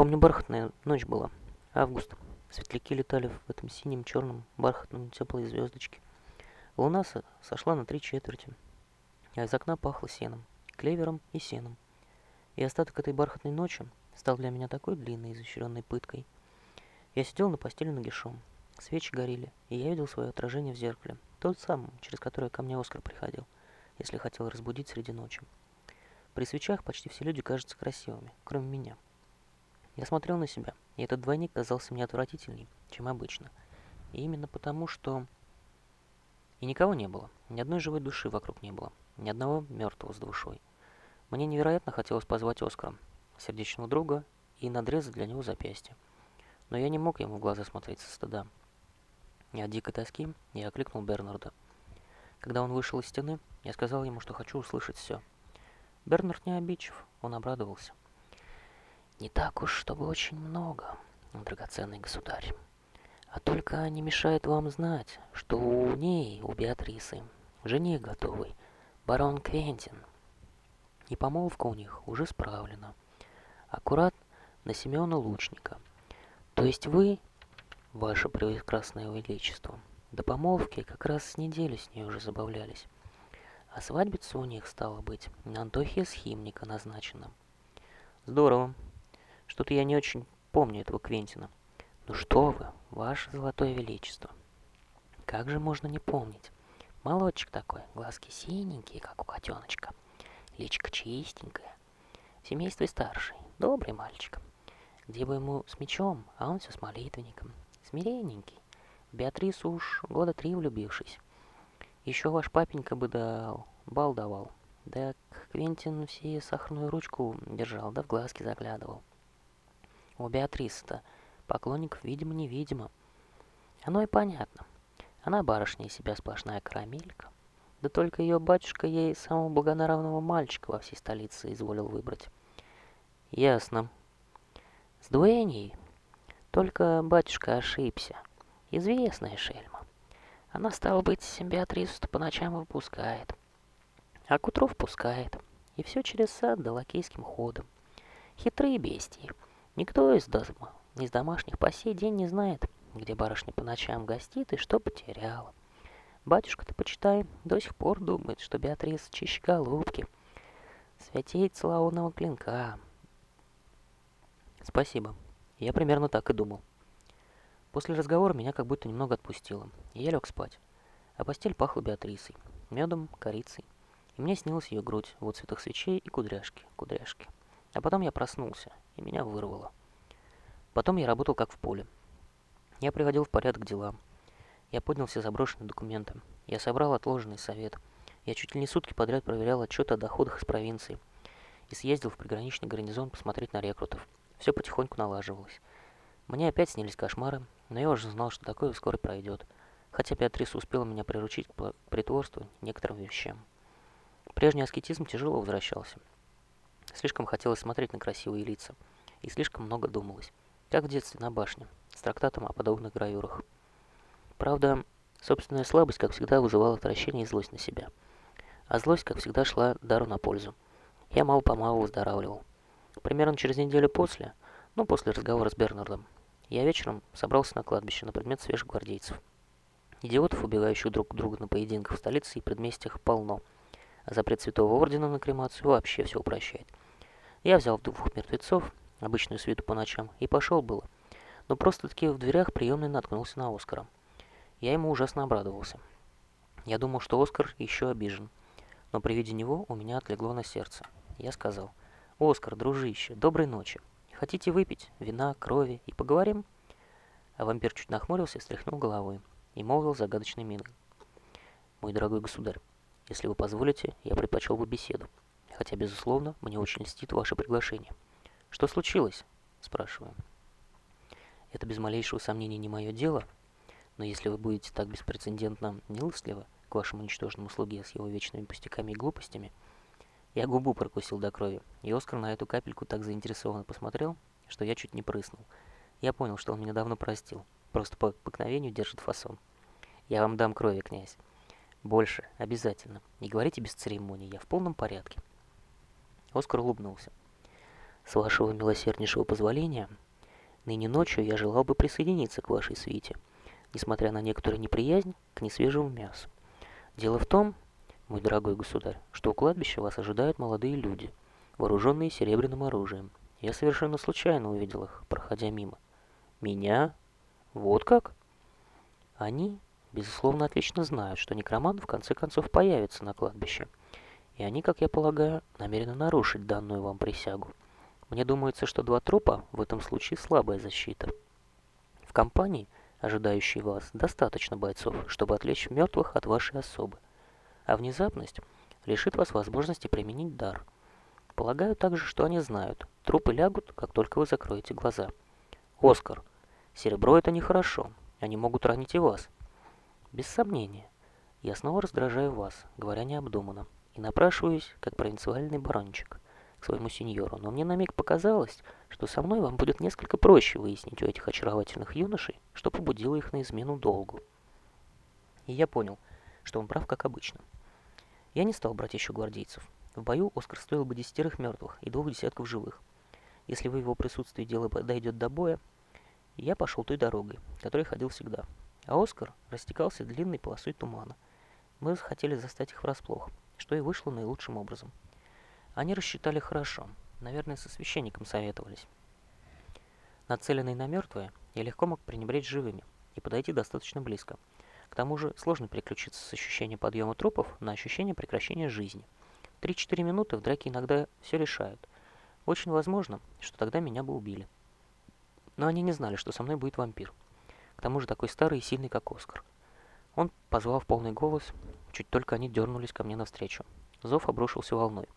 Помню, бархатная ночь была. Август. Светляки летали в этом синем, черном, бархатном, теплые звездочки. Луна сошла на три четверти, а из окна пахло сеном, клевером и сеном. И остаток этой бархатной ночи стал для меня такой длинной, изощренной пыткой. Я сидел на постели нагишом. Свечи горели, и я видел свое отражение в зеркале, тот самый, через который ко мне Оскар приходил, если хотел разбудить среди ночи. При свечах почти все люди кажутся красивыми, кроме меня. Я смотрел на себя, и этот двойник казался мне отвратительней, чем обычно. И именно потому, что... И никого не было, ни одной живой души вокруг не было, ни одного мертвого с душой. Мне невероятно хотелось позвать Оскара, сердечного друга, и надрезать для него запястье. Но я не мог ему в глаза смотреть со стыда. И от дикой тоски я окликнул Бернарда. Когда он вышел из стены, я сказал ему, что хочу услышать все. Бернард не обидчив, он обрадовался. Не так уж, чтобы очень много, драгоценный государь. А только не мешает вам знать, что у ней, у Беатрисы, жених готовый, барон Квентин. И помолвка у них уже справлена. Аккурат на Семена Лучника. То есть вы, ваше прекрасное величество, до помолвки как раз с неделю с ней уже забавлялись. А свадьбица у них, стала быть, на Антохия Схимника назначена. Здорово, что-то я не очень помню этого Квентина. Ну что вы, ваше золотое величество. Как же можно не помнить? Молодчик такой, глазки синенькие, как у котеночка. Личка чистенькая. В семействе старший, добрый мальчик. Где бы ему с мечом, а он все с молитвенником. Смиренненький. Беатрису уж года три влюбившись. Еще ваш папенька бы дал, бал давал. Да Квентин все сахарную ручку держал, да в глазки заглядывал. У Беатрисы-то поклонников видимо-невидимо. Оно и понятно. Она барышня из себя сплошная карамелька. Да только ее батюшка ей самого благонравного мальчика во всей столице изволил выбрать. Ясно. С дуэней. Только батюшка ошибся. Известная шельма. Она, стала быть, Беатрису-то по ночам выпускает. А к утру впускает. И все через сад да лакейским ходом. Хитрые бестии. Никто из, дома, из домашних по сей день не знает, где барышня по ночам гостит и что потеряла. Батюшка-то, почитай, до сих пор думает, что Беатрис чище голубки, святей целованного клинка. Спасибо. Я примерно так и думал. После разговора меня как будто немного отпустило, и я лег спать. А постель пахла Беатрисой, медом, корицей. И мне снилась ее грудь в цветах свечей и кудряшки, кудряшки. А потом я проснулся, и меня вырвало. Потом я работал как в поле. Я приводил в порядок дела. Я поднял все заброшенные документы. Я собрал отложенный совет. Я чуть ли не сутки подряд проверял отчеты о доходах из провинции. И съездил в приграничный гарнизон посмотреть на рекрутов. Все потихоньку налаживалось. Мне опять снились кошмары, но я уже знал, что такое вскоре пройдет. Хотя Беатриса успела меня приручить к притворству некоторым вещам. Прежний аскетизм тяжело возвращался. Слишком хотелось смотреть на красивые лица, и слишком много думалось, как в детстве на башне, с трактатом о подобных гравюрах. Правда, собственная слабость, как всегда, вызывала отвращение и злость на себя. А злость, как всегда, шла дару на пользу. Я мало-помалу выздоравливал. Примерно через неделю после, ну, после разговора с Бернардом, я вечером собрался на кладбище на предмет свежих гвардейцев. Идиотов, убегающих друг друга на поединках в столице и предместьях, полно. Запрет Святого Ордена на кремацию вообще все упрощает. Я взял двух мертвецов, обычную свиту по ночам, и пошел было. Но просто-таки в дверях приемный наткнулся на Оскара. Я ему ужасно обрадовался. Я думал, что Оскар еще обижен. Но при виде него у меня отлегло на сердце. Я сказал, «Оскар, дружище, доброй ночи. Хотите выпить? Вина, крови и поговорим?» А вампир чуть нахмурился и встряхнул головой и молвил загадочной миной. «Мой дорогой государь, если вы позволите, я предпочел бы беседу хотя, безусловно, мне очень льстит ваше приглашение. Что случилось? Спрашиваю. Это без малейшего сомнения не мое дело, но если вы будете так беспрецедентно милостливы к вашему ничтожному слуге с его вечными пустяками и глупостями, я губу прокусил до крови, и Оскар на эту капельку так заинтересованно посмотрел, что я чуть не прыснул. Я понял, что он меня давно простил, просто по обыкновению держит фасон. Я вам дам крови, князь. Больше, обязательно. Не говорите без церемонии, я в полном порядке. Оскар улыбнулся. С вашего милосерднейшего позволения, ныне ночью я желал бы присоединиться к вашей свите, несмотря на некоторую неприязнь к несвежему мясу. Дело в том, мой дорогой государь, что у кладбища вас ожидают молодые люди, вооруженные серебряным оружием. Я совершенно случайно увидел их, проходя мимо. Меня? Вот как? Они, безусловно, отлично знают, что некромант в конце концов появится на кладбище. И они, как я полагаю, намерены нарушить данную вам присягу. Мне думается, что два трупа в этом случае слабая защита. В компании, ожидающей вас, достаточно бойцов, чтобы отвлечь мертвых от вашей особы. А внезапность лишит вас возможности применить дар. Полагаю также, что они знают, трупы лягут, как только вы закроете глаза. Оскар, серебро это нехорошо, они могут ранить и вас. Без сомнения. Я снова раздражаю вас, говоря необдуманно, и напрашиваюсь, как провинциальный барончик к своему сеньору, но мне на миг показалось, что со мной вам будет несколько проще выяснить у этих очаровательных юношей, что побудило их на измену долгу. И я понял, что он прав, как обычно. Я не стал брать еще гвардейцев. В бою Оскар стоил бы десятерых мертвых и двух десятков живых. Если в его присутствии дело дойдет до боя, я пошел той дорогой, которой ходил всегда. А Оскар растекался длинной полосой тумана. Мы хотели застать их врасплох, что и вышло наилучшим образом. Они рассчитали хорошо. Наверное, со священником советовались. Нацеленный на мертвые, я легко мог пренебречь живыми и подойти достаточно близко. К тому же сложно переключиться с ощущения подъема трупов на ощущение прекращения жизни. 3-4 минуты в драке иногда все решают. Очень возможно, что тогда меня бы убили. Но они не знали, что со мной будет вампир. К тому же такой старый и сильный, как Оскар. Он позвал в полный голос, чуть только они дернулись ко мне навстречу. Зов обрушился волной.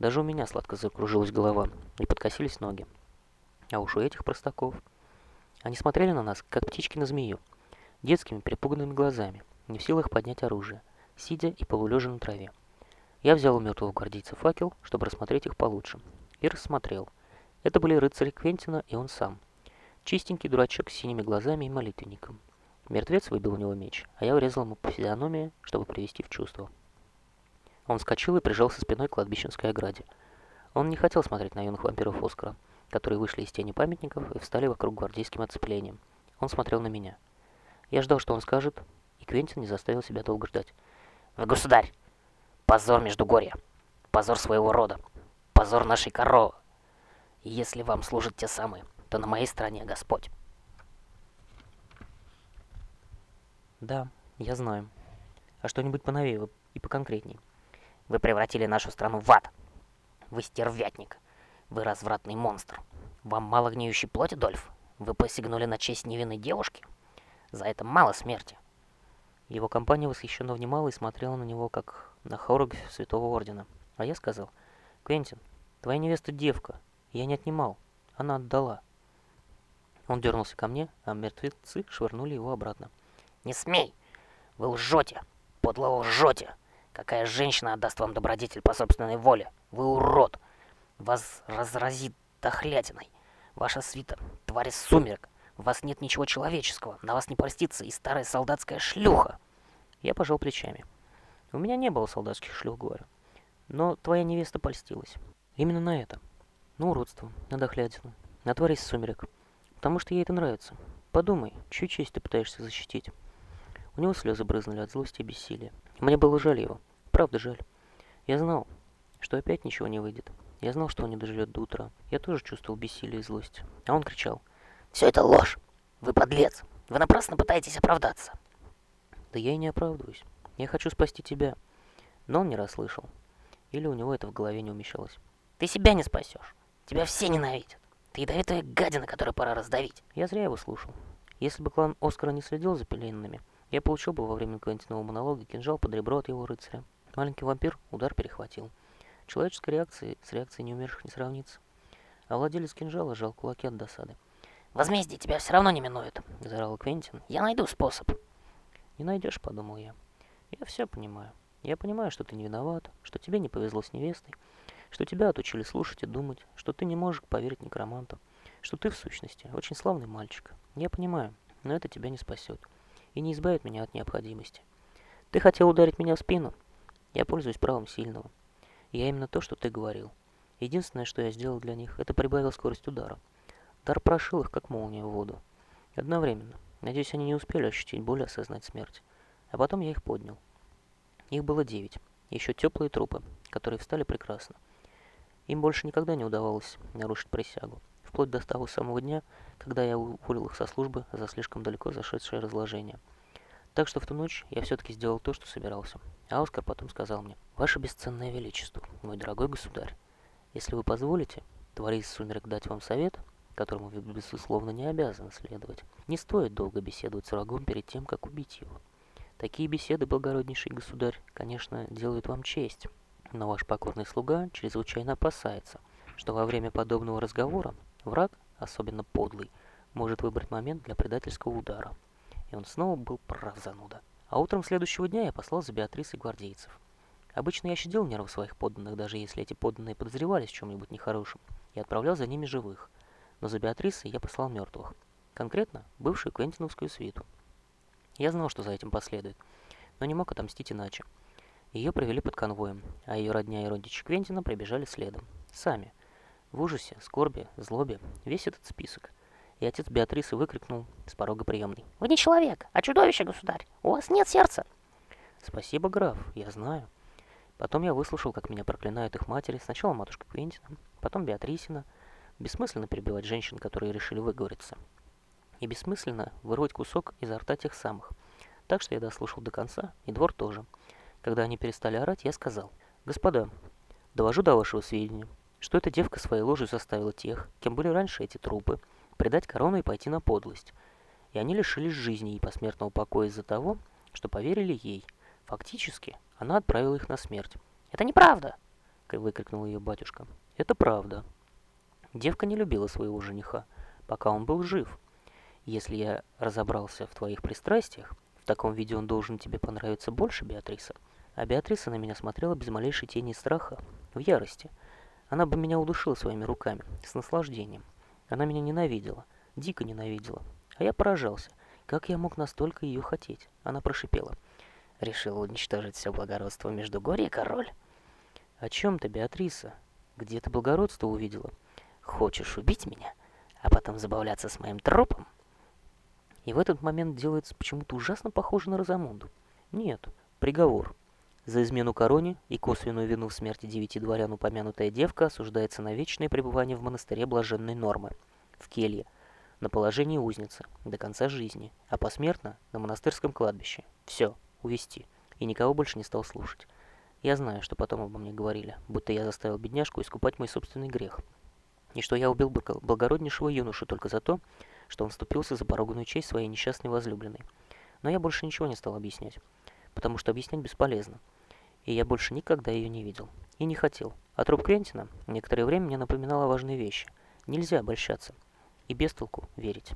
Даже у меня сладко закружилась голова, и подкосились ноги. А уж у этих простаков... Они смотрели на нас, как птички на змею, детскими перепуганными глазами, не в силах поднять оружие, сидя и полулежа на траве. Я взял у мертвого гвардейца факел, чтобы рассмотреть их получше, и рассмотрел. Это были рыцари Квентина и он сам. Чистенький дурачок с синими глазами и молитвенником. Мертвец выбил у него меч, а я урезал ему по физиономии, чтобы привести в чувство. Он вскочил и прижался спиной к кладбищенской ограде. Он не хотел смотреть на юных вампиров Оскара, которые вышли из тени памятников и встали вокруг гвардейским оцеплением. Он смотрел на меня. Я ждал, что он скажет, и Квентин не заставил себя долго ждать. «Вы государь! Позор Междугорья! Позор своего рода! Позор нашей коровы! Если вам служат те самые, то на моей стороне Господь!» «Да, я знаю. А что-нибудь поновее и поконкретней?» Вы превратили нашу страну в ад. Вы стервятник. Вы развратный монстр. Вам мало гниющей плоти, Дольф? Вы посягнули на честь невинной девушки? За это мало смерти. Его компания восхищенно внимала и смотрела на него, как на хороглиф Святого Ордена. А я сказал, «Квентин, твоя невеста девка. Я не отнимал. Она отдала». Он дернулся ко мне, а мертвецы швырнули его обратно. «Не смей! Вы лжете! Подло лжете! Какая женщина отдаст вам добродетель по собственной воле? Вы урод! Вас разразит дохлятиной. Ваша свита — тварь сумерек. У вас нет ничего человеческого. На вас не простится и старая солдатская шлюха. Я пожал плечами. У меня не было солдатских шлюх, говорю. Но твоя невеста польстилась. Именно на это. На уродство, на дохлятину, на тварь сумерек. Потому что ей это нравится. Подумай, чью честь ты пытаешься защитить? У него слезы брызнули от злости и бессилия. Мне было жаль его. Правда жаль. Я знал, что опять ничего не выйдет. Я знал, что он не доживет до утра. Я тоже чувствовал бессилие и злость. А он кричал. «Все это ложь! Вы подлец! Вы напрасно пытаетесь оправдаться!» Да я и не оправдываюсь. Я хочу спасти тебя. Но он не расслышал. Или у него это в голове не умещалось. «Ты себя не спасешь. Тебя все ненавидят. Ты ядовитая гадина, которую пора раздавить!» Я зря его слушал. Если бы клан Оскара не следил за пеленными, я получил бы во время Квентинового монолога кинжал под ребро от его рыцаря. Маленький вампир удар перехватил. Человеческой реакции с реакцией неумерших не сравнится. А владелец кинжала жал кулаки от досады. «Возмездие тебя все равно не минует», — заорал Квентин. «Я найду способ». «Не найдешь», — подумал я. «Я все понимаю. Я понимаю, что ты не виноват, что тебе не повезло с невестой, что тебя отучили слушать и думать, что ты не можешь поверить некроманту, что ты, в сущности, очень славный мальчик. Я понимаю, но это тебя не спасет и не избавит меня от необходимости. Ты хотел ударить меня в спину? Я пользуюсь правом сильного. Я именно то, что ты говорил. Единственное, что я сделал для них, это прибавил скорость удара. Дар прошил их, как молния в воду. Одновременно. Надеюсь, они не успели ощутить боль и осознать смерть. А потом я их поднял. Их было девять. Еще теплые трупы, которые встали прекрасно. Им больше никогда не удавалось нарушить присягу, вплоть до того самого дня, когда я уволил их со службы за слишком далеко зашедшее разложение. Так что в ту ночь я все-таки сделал то, что собирался. А Оскар потом сказал мне, «Ваше бесценное величество, мой дорогой государь, если вы позволите, Творец Сульмерик дать вам совет, которому вы, безусловно, не обязаны следовать. Не стоит долго беседовать с врагом перед тем, как убить его. Такие беседы, благороднейший государь, конечно, делают вам честь, но ваш покорный слуга чрезвычайно опасается, что во время подобного разговора враг, особенно подлый, может выбрать момент для предательского удара. И он снова был прав зануда. А утром следующего дня я послал за Беатрисой гвардейцев. Обычно я щадил нервы своих подданных, даже если эти подданные подозревались в чем-нибудь нехорошем, и отправлял за ними живых. Но за Беатрисой я послал мертвых. Конкретно, бывшую Квентиновскую свиту. Я знал, что за этим последует, но не мог отомстить иначе. Ее привели под конвоем, а ее родня и родичи Квентина прибежали следом. Сами. В ужасе, скорби, злобе. Весь этот список. И отец Беатрисы выкрикнул с порога приемной. «Вы не человек, а чудовище, государь! У вас нет сердца!» «Спасибо, граф, я знаю». Потом я выслушал, как меня проклинают их матери. Сначала матушка Квентина, потом Беатрисина. Бессмысленно перебивать женщин, которые решили выговориться. И бессмысленно вырвать кусок изо рта тех самых. Так что я дослушал до конца, и двор тоже. Когда они перестали орать, я сказал, «Господа, довожу до вашего сведения, что эта девка своей ложью заставила тех, кем были раньше эти трупы, предать корону и пойти на подлость. И они лишились жизни и посмертного покоя из-за того, что поверили ей. Фактически, она отправила их на смерть. «Это неправда!» — выкрикнул ее батюшка. «Это правда. Девка не любила своего жениха, пока он был жив. Если я разобрался в твоих пристрастиях, таком виде он должен тебе понравиться больше, Беатриса». А Беатриса на меня смотрела без малейшей тени страха, в ярости. Она бы меня удушила своими руками, с наслаждением. Она меня ненавидела, дико ненавидела. А я поражался, как я мог настолько ее хотеть. Она прошипела. Решил уничтожить все благородство Междугорья, король? О чем ты, Беатриса? Где ты благородство увидела? Хочешь убить меня, а потом забавляться с моим трупом? И в этот момент делается почему-то ужасно похоже на Розамунду. Нет, приговор. За измену короне и косвенную вину в смерти девяти дворян упомянутая девка осуждается на вечное пребывание в монастыре блаженной нормы, в келье, на положении узницы, до конца жизни, а посмертно на монастырском кладбище. Все увести, и никого больше не стал слушать. Я знаю, что потом обо мне говорили, будто я заставил бедняжку искупать мой собственный грех, и что я убил благороднейшего юношу только за то, что он вступился за пороганную честь своей несчастной возлюбленной. Но я больше ничего не стал объяснять, потому что объяснять бесполезно, и я больше никогда ее не видел. И не хотел. А труп Квентина некоторое время мне напоминал о важной вещи. Нельзя обольщаться и без толку верить.